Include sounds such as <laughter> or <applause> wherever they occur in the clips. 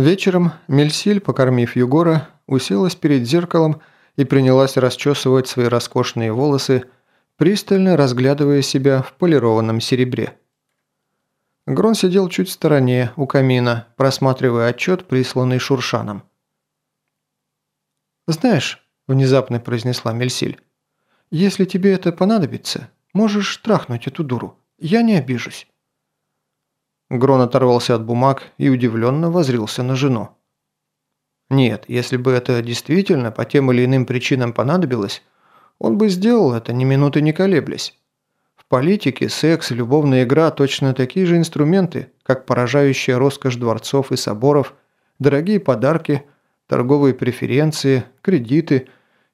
Вечером Мельсиль, покормив Югора, уселась перед зеркалом и принялась расчесывать свои роскошные волосы, пристально разглядывая себя в полированном серебре. Грон сидел чуть в стороне, у камина, просматривая отчет, присланный Шуршаном. «Знаешь», – внезапно произнесла Мельсиль, – «если тебе это понадобится, можешь трахнуть эту дуру. Я не обижусь». Грон оторвался от бумаг и удивленно возрился на жену. Нет, если бы это действительно по тем или иным причинам понадобилось, он бы сделал это ни минуты не колеблясь. В политике секс и любовная игра точно такие же инструменты, как поражающая роскошь дворцов и соборов, дорогие подарки, торговые преференции, кредиты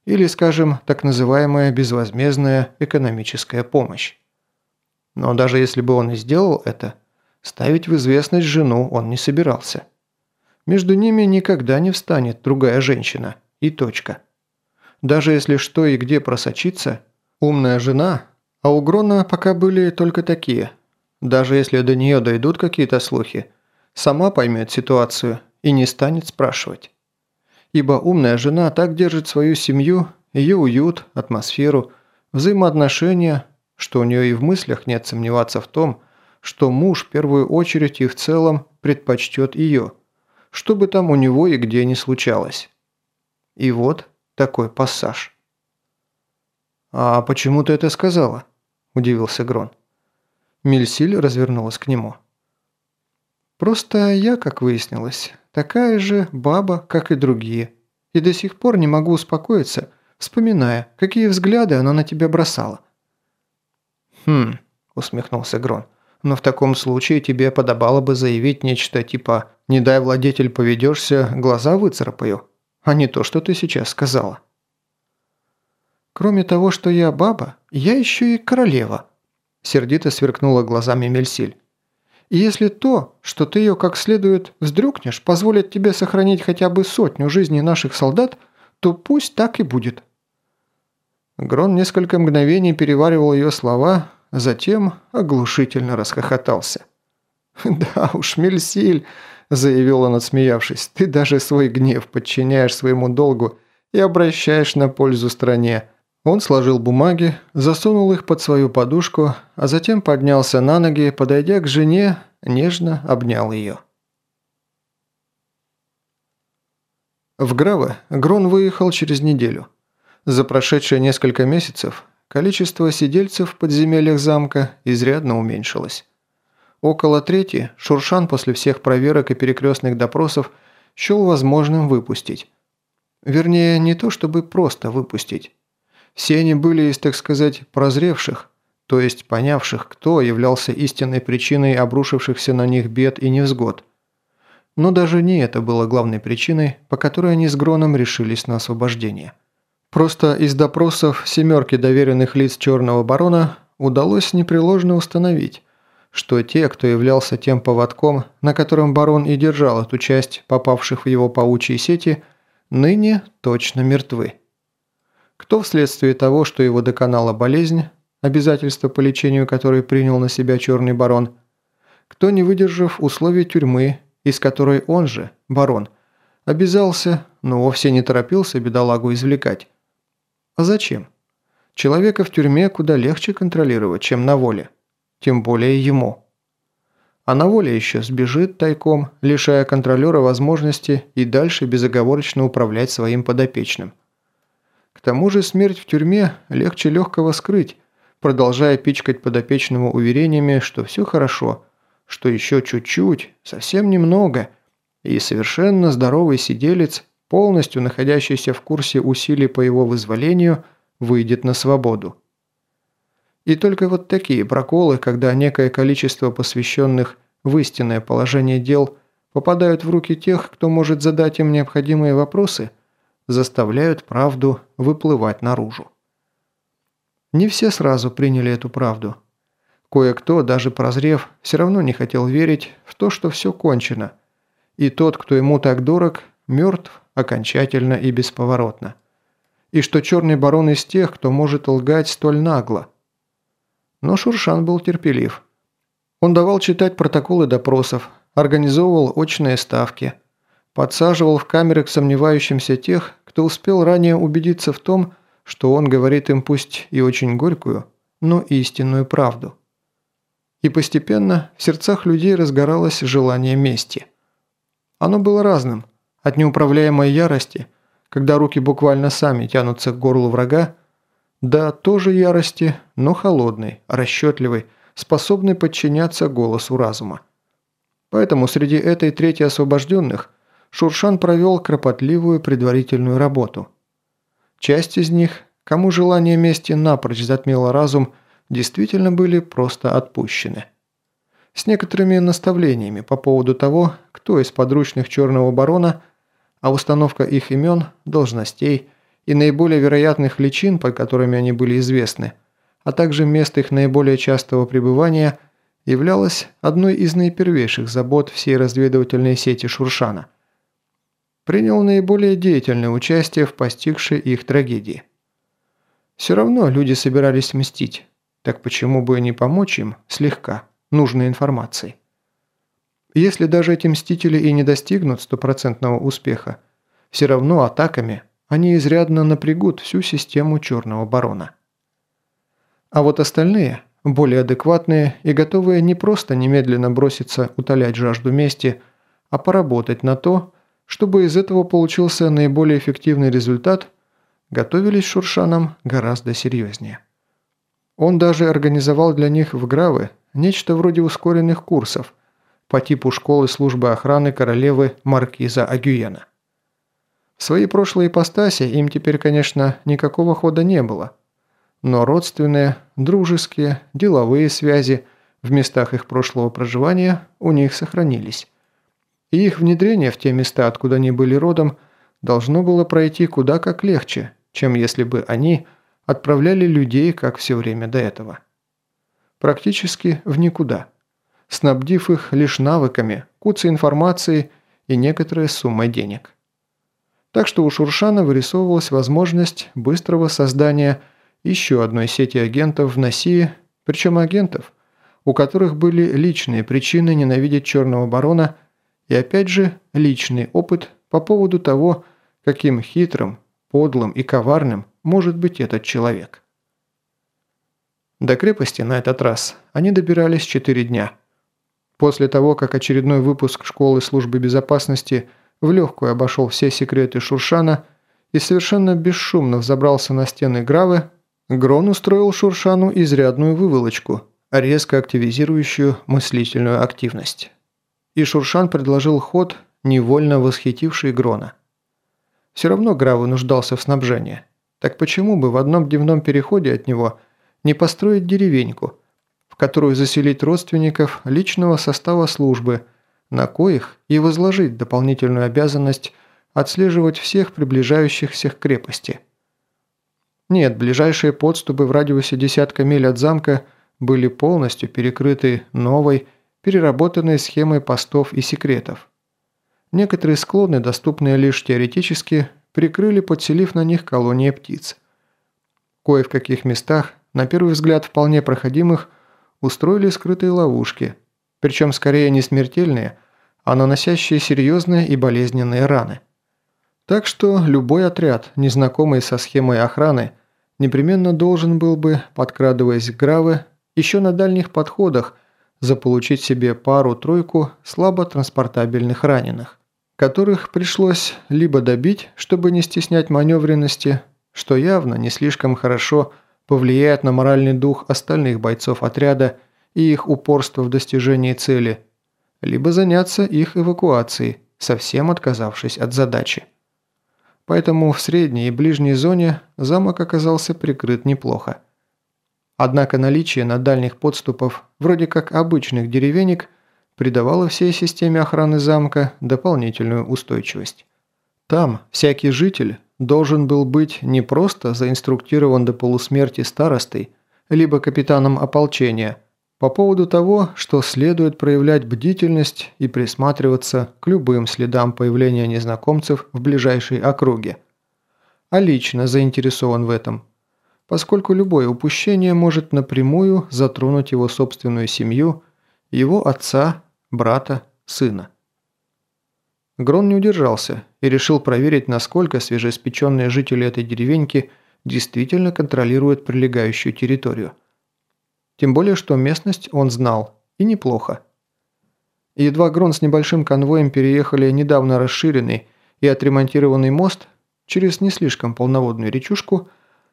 или, скажем, так называемая безвозмездная экономическая помощь. Но даже если бы он и сделал это – Ставить в известность жену он не собирался. Между ними никогда не встанет другая женщина. И точка. Даже если что и где просочиться, умная жена, а у Грона пока были только такие. Даже если до нее дойдут какие-то слухи, сама поймет ситуацию и не станет спрашивать. Ибо умная жена так держит свою семью, ее уют, атмосферу, взаимоотношения, что у нее и в мыслях нет сомневаться в том, что муж в первую очередь и в целом предпочтет ее, что бы там у него и где ни случалось. И вот такой пассаж. «А почему ты это сказала?» – удивился Грон. Мельсиль развернулась к нему. «Просто я, как выяснилось, такая же баба, как и другие, и до сих пор не могу успокоиться, вспоминая, какие взгляды она на тебя бросала». «Хм», – усмехнулся Грон но в таком случае тебе подобало бы заявить нечто типа «Не дай, владетель, поведешься, глаза выцарапаю», а не то, что ты сейчас сказала. «Кроме того, что я баба, я еще и королева», – сердито сверкнула глазами Мельсиль. «И если то, что ты ее как следует вздрюкнешь, позволит тебе сохранить хотя бы сотню жизней наших солдат, то пусть так и будет». Грон несколько мгновений переваривал ее слова, Затем оглушительно расхохотался. <laughs> «Да уж, Мельсиль», – заявил он, отсмеявшись, – «ты даже свой гнев подчиняешь своему долгу и обращаешь на пользу стране». Он сложил бумаги, засунул их под свою подушку, а затем поднялся на ноги, подойдя к жене, нежно обнял ее. В Граве Грон выехал через неделю. За прошедшие несколько месяцев количество сидельцев в подземельях замка изрядно уменьшилось. Около трети Шуршан после всех проверок и перекрестных допросов счел возможным выпустить. Вернее, не то чтобы просто выпустить. Все они были из, так сказать, прозревших, то есть понявших, кто являлся истинной причиной обрушившихся на них бед и невзгод. Но даже не это было главной причиной, по которой они с Гроном решились на освобождение. Просто из допросов семерки доверенных лиц Черного Барона удалось непреложно установить, что те, кто являлся тем поводком, на котором барон и держал эту часть попавших в его паучьи сети, ныне точно мертвы. Кто вследствие того, что его доконала болезнь, обязательство по лечению которой принял на себя Черный Барон, кто, не выдержав условий тюрьмы, из которой он же, барон, обязался, но вовсе не торопился бедолагу извлекать, а зачем? Человека в тюрьме куда легче контролировать, чем на воле. Тем более ему. А на воле еще сбежит тайком, лишая контролера возможности и дальше безоговорочно управлять своим подопечным. К тому же смерть в тюрьме легче легкого скрыть, продолжая пичкать подопечному уверениями, что все хорошо, что еще чуть-чуть, совсем немного, и совершенно здоровый сиделец полностью находящийся в курсе усилий по его вызволению, выйдет на свободу. И только вот такие проколы, когда некое количество посвященных в истинное положение дел попадают в руки тех, кто может задать им необходимые вопросы, заставляют правду выплывать наружу. Не все сразу приняли эту правду. Кое-кто, даже прозрев, все равно не хотел верить в то, что все кончено. И тот, кто ему так дорог, мертв окончательно и бесповоротно. И что черный барон из тех, кто может лгать столь нагло. Но Шуршан был терпелив. Он давал читать протоколы допросов, организовывал очные ставки, подсаживал в камеры к сомневающимся тех, кто успел ранее убедиться в том, что он говорит им пусть и очень горькую, но истинную правду. И постепенно в сердцах людей разгоралось желание мести. Оно было разным, от неуправляемой ярости, когда руки буквально сами тянутся к горлу врага, до тоже ярости, но холодной, расчетливой, способной подчиняться голосу разума. Поэтому среди этой трети освобожденных Шуршан провел кропотливую предварительную работу. Часть из них, кому желание мести напрочь затмило разум, действительно были просто отпущены. С некоторыми наставлениями по поводу того, кто из подручных Черного Барона, а установка их имен, должностей и наиболее вероятных личин, под которыми они были известны, а также мест их наиболее частого пребывания, являлась одной из наипервейших забот всей разведывательной сети Шуршана. Принял наиболее деятельное участие в постигшей их трагедии. Все равно люди собирались мстить, так почему бы не помочь им слегка, нужной информацией? Если даже эти мстители и не достигнут стопроцентного успеха, все равно атаками они изрядно напрягут всю систему Черного Барона. А вот остальные, более адекватные и готовые не просто немедленно броситься утолять жажду мести, а поработать на то, чтобы из этого получился наиболее эффективный результат, готовились Шуршаном гораздо серьезнее. Он даже организовал для них в Гравы нечто вроде ускоренных курсов по типу школы службы охраны королевы Маркиза Агюена. В своей прошлой ипостаси им теперь, конечно, никакого хода не было, но родственные, дружеские, деловые связи в местах их прошлого проживания у них сохранились. И их внедрение в те места, откуда они были родом, должно было пройти куда как легче, чем если бы они – отправляли людей, как все время до этого. Практически в никуда, снабдив их лишь навыками, куцей информацией и некоторой суммой денег. Так что у Шуршана вырисовывалась возможность быстрого создания еще одной сети агентов в Носии, причем агентов, у которых были личные причины ненавидеть Черного Барона и опять же личный опыт по поводу того, каким хитрым, подлым и коварным может быть этот человек. До крепости на этот раз они добирались 4 дня. После того, как очередной выпуск школы службы безопасности в легкую обошел все секреты Шуршана и совершенно бесшумно взобрался на стены Гравы, Грон устроил Шуршану изрядную выволочку, резко активизирующую мыслительную активность. И Шуршан предложил ход, невольно восхитивший Грона. Все равно Гравы нуждался в снабжении. Так почему бы в одном дневном переходе от него не построить деревеньку, которую заселить родственников личного состава службы, на коих и возложить дополнительную обязанность отслеживать всех приближающихся к крепости? Нет, ближайшие подступы в радиусе десятка миль от замка были полностью перекрыты новой, переработанной схемой постов и секретов. Некоторые склоны, доступные лишь теоретически, прикрыли, подселив на них колонии птиц. Кое в каких местах, на первый взгляд вполне проходимых, устроили скрытые ловушки, причем скорее не смертельные, а наносящие серьезные и болезненные раны. Так что любой отряд, незнакомый со схемой охраны, непременно должен был бы, подкрадываясь к Гравы, еще на дальних подходах заполучить себе пару-тройку слабо транспортабельных раненых которых пришлось либо добить, чтобы не стеснять маневренности, что явно не слишком хорошо повлияет на моральный дух остальных бойцов отряда и их упорство в достижении цели, либо заняться их эвакуацией, совсем отказавшись от задачи. Поэтому в средней и ближней зоне замок оказался прикрыт неплохо. Однако наличие на дальних подступов, вроде как обычных деревенек, придавало всей системе охраны замка дополнительную устойчивость. Там всякий житель должен был быть не просто заинструктирован до полусмерти старостой, либо капитаном ополчения, по поводу того, что следует проявлять бдительность и присматриваться к любым следам появления незнакомцев в ближайшей округе, а лично заинтересован в этом, поскольку любое упущение может напрямую затронуть его собственную семью, его отца брата, сына. Грон не удержался и решил проверить, насколько свежеиспеченные жители этой деревеньки действительно контролируют прилегающую территорию. Тем более, что местность он знал, и неплохо. Едва Грон с небольшим конвоем переехали недавно расширенный и отремонтированный мост через не слишком полноводную речушку,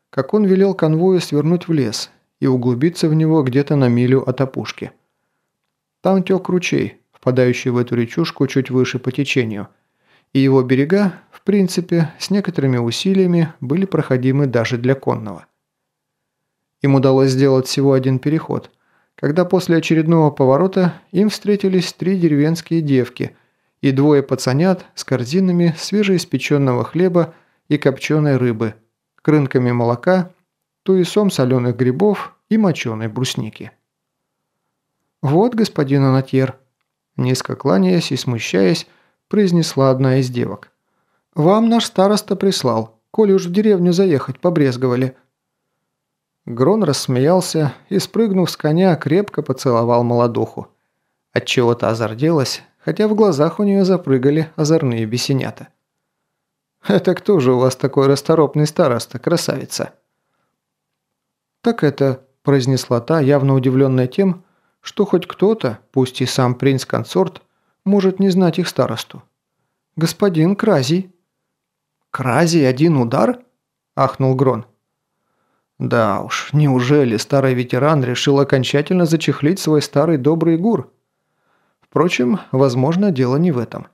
как он велел конвою свернуть в лес и углубиться в него где-то на милю от опушки. Там тек ручей, впадающий в эту речушку чуть выше по течению, и его берега, в принципе, с некоторыми усилиями были проходимы даже для конного. Им удалось сделать всего один переход, когда после очередного поворота им встретились три деревенские девки и двое пацанят с корзинами свежеиспеченного хлеба и копченой рыбы, крынками молока, туесом соленых грибов и моченой брусники. «Вот, господин Анатьер», Низко кланяясь и смущаясь, произнесла одна из девок. «Вам наш староста прислал, коли уж в деревню заехать побрезговали». Грон рассмеялся и, спрыгнув с коня, крепко поцеловал молодуху. Отчего-то озарделась, хотя в глазах у нее запрыгали озорные бесенята. «Это кто же у вас такой расторопный староста, красавица?» «Так это», – произнесла та, явно удивленная тем, что хоть кто-то, пусть и сам принц-консорт, может не знать их старосту. «Господин Кразий». «Кразий один удар?» – ахнул Грон. Да уж, неужели старый ветеран решил окончательно зачехлить свой старый добрый гур? Впрочем, возможно, дело не в этом.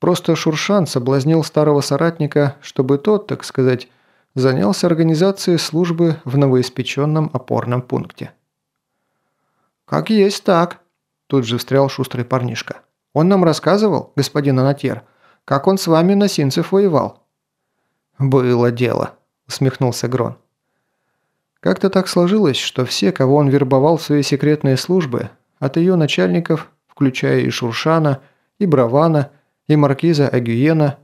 Просто Шуршан соблазнил старого соратника, чтобы тот, так сказать, занялся организацией службы в новоиспеченном опорном пункте. «Как есть так», – тут же встрял шустрый парнишка. «Он нам рассказывал, господин Анатер, как он с вами на Синцев воевал». «Было дело», – усмехнулся Грон. Как-то так сложилось, что все, кого он вербовал в свои секретные службы, от ее начальников, включая и Шуршана, и Бравана, и маркиза Агюена,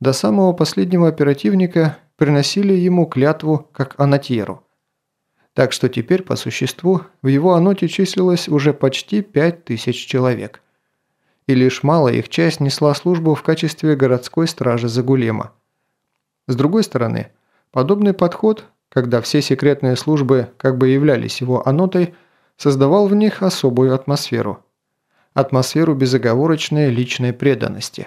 до самого последнего оперативника приносили ему клятву как анатьеру – так что теперь, по существу, в его аноте числилось уже почти 5000 человек. И лишь малая их часть несла службу в качестве городской стражи Загулема. С другой стороны, подобный подход, когда все секретные службы как бы являлись его анотой, создавал в них особую атмосферу. Атмосферу безоговорочной личной преданности.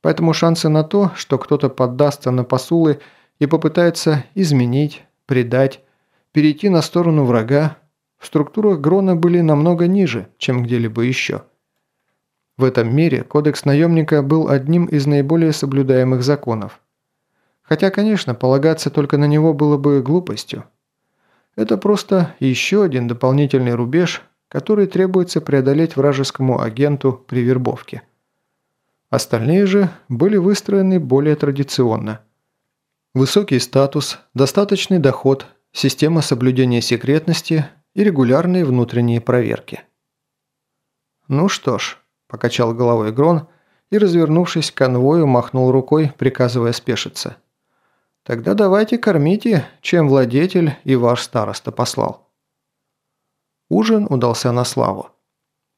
Поэтому шансы на то, что кто-то поддастся на посулы и попытается изменить, предать, перейти на сторону врага в структурах Грона были намного ниже, чем где-либо еще. В этом мире кодекс наемника был одним из наиболее соблюдаемых законов. Хотя, конечно, полагаться только на него было бы глупостью. Это просто еще один дополнительный рубеж, который требуется преодолеть вражескому агенту при вербовке. Остальные же были выстроены более традиционно. Высокий статус, достаточный доход – система соблюдения секретности и регулярные внутренние проверки. «Ну что ж», – покачал головой Грон и, развернувшись к конвою, махнул рукой, приказывая спешиться. «Тогда давайте кормите, чем владетель и ваш староста послал». Ужин удался на славу.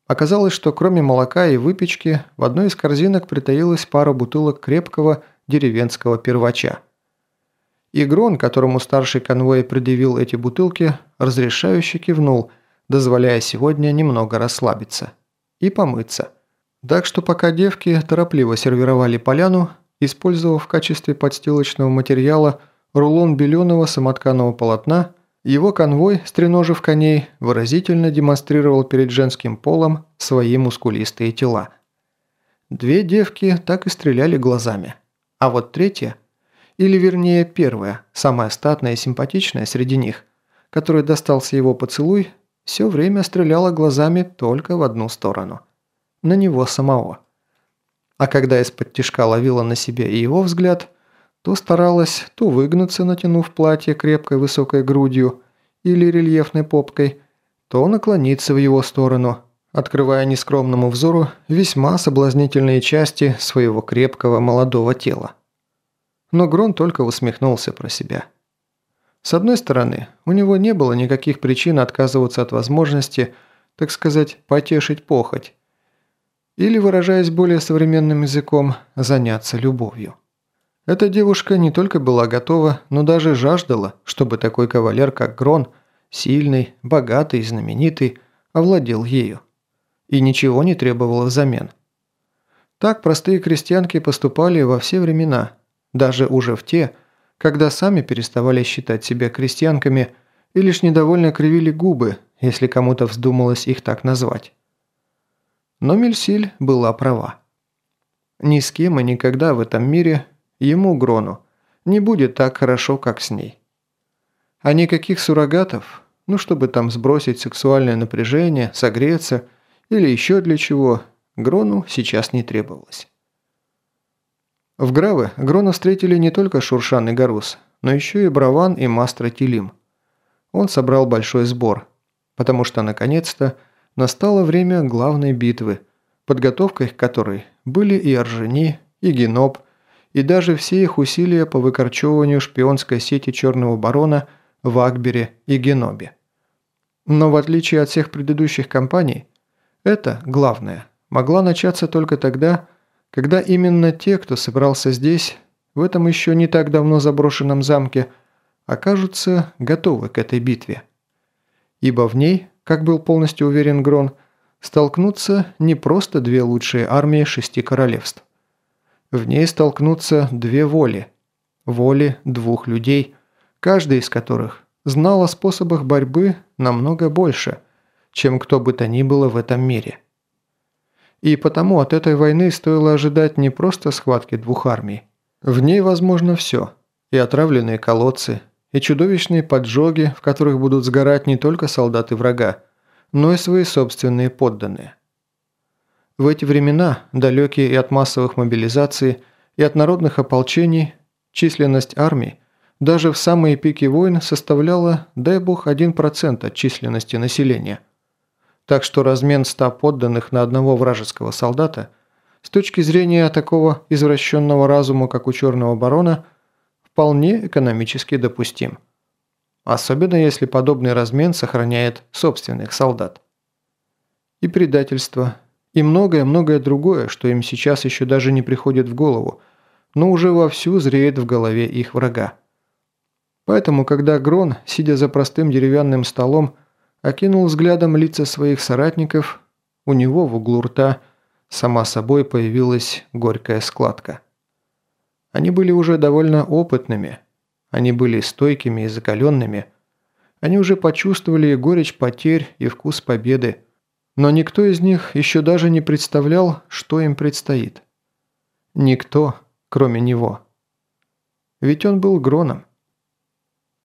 Оказалось, что кроме молока и выпечки в одной из корзинок притаилась пара бутылок крепкого деревенского первача – Игрон, которому старший конвой предъявил эти бутылки, разрешающе кивнул, дозволяя сегодня немного расслабиться. И помыться. Так что пока девки торопливо сервировали поляну, использовав в качестве подстилочного материала рулон беленого самотканого полотна, его конвой, стреножив коней, выразительно демонстрировал перед женским полом свои мускулистые тела. Две девки так и стреляли глазами. А вот третья – или вернее первая, самая статная и симпатичная среди них, которой достался его поцелуй, все время стреляла глазами только в одну сторону. На него самого. А когда из-под тишка ловила на себе и его взгляд, то старалась то выгнуться, натянув платье крепкой высокой грудью или рельефной попкой, то наклониться в его сторону, открывая нескромному взору весьма соблазнительные части своего крепкого молодого тела но Грон только усмехнулся про себя. С одной стороны, у него не было никаких причин отказываться от возможности, так сказать, потешить похоть. Или, выражаясь более современным языком, заняться любовью. Эта девушка не только была готова, но даже жаждала, чтобы такой кавалер, как Грон, сильный, богатый, знаменитый, овладел ею. И ничего не требовала взамен. Так простые крестьянки поступали во все времена, даже уже в те, когда сами переставали считать себя крестьянками и лишь недовольно кривили губы, если кому-то вздумалось их так назвать. Но Мельсиль была права. Ни с кем и никогда в этом мире ему, Грону, не будет так хорошо, как с ней. А никаких суррогатов, ну чтобы там сбросить сексуальное напряжение, согреться или еще для чего, Грону сейчас не требовалось. В Гравы Грона встретили не только Шуршан и Гарус, но еще и Браван и Мастра Тилим. Он собрал большой сбор, потому что наконец-то настало время главной битвы, подготовкой к которой были и Оржени, и Геноб, и даже все их усилия по выкорчевыванию шпионской сети Черного Барона в Акбере и Генобе. Но в отличие от всех предыдущих кампаний, это, главное, могла начаться только тогда, когда именно те, кто собрался здесь, в этом еще не так давно заброшенном замке, окажутся готовы к этой битве. Ибо в ней, как был полностью уверен Грон, столкнутся не просто две лучшие армии шести королевств. В ней столкнутся две воли. Воли двух людей, каждый из которых знал о способах борьбы намного больше, чем кто бы то ни было в этом мире. И потому от этой войны стоило ожидать не просто схватки двух армий. В ней возможно все. И отравленные колодцы, и чудовищные поджоги, в которых будут сгорать не только солдаты врага, но и свои собственные подданные. В эти времена, далекие и от массовых мобилизаций, и от народных ополчений, численность армий даже в самые пики войн составляла, дай бог, 1% от численности населения – так что размен ста подданных на одного вражеского солдата с точки зрения такого извращенного разума, как у Черного Барона, вполне экономически допустим. Особенно если подобный размен сохраняет собственных солдат. И предательство, и многое-многое другое, что им сейчас еще даже не приходит в голову, но уже вовсю зреет в голове их врага. Поэтому, когда Грон, сидя за простым деревянным столом, окинул взглядом лица своих соратников, у него в углу рта сама собой появилась горькая складка. Они были уже довольно опытными, они были стойкими и закаленными, они уже почувствовали горечь потерь и вкус победы, но никто из них еще даже не представлял, что им предстоит. Никто, кроме него. Ведь он был Гроном.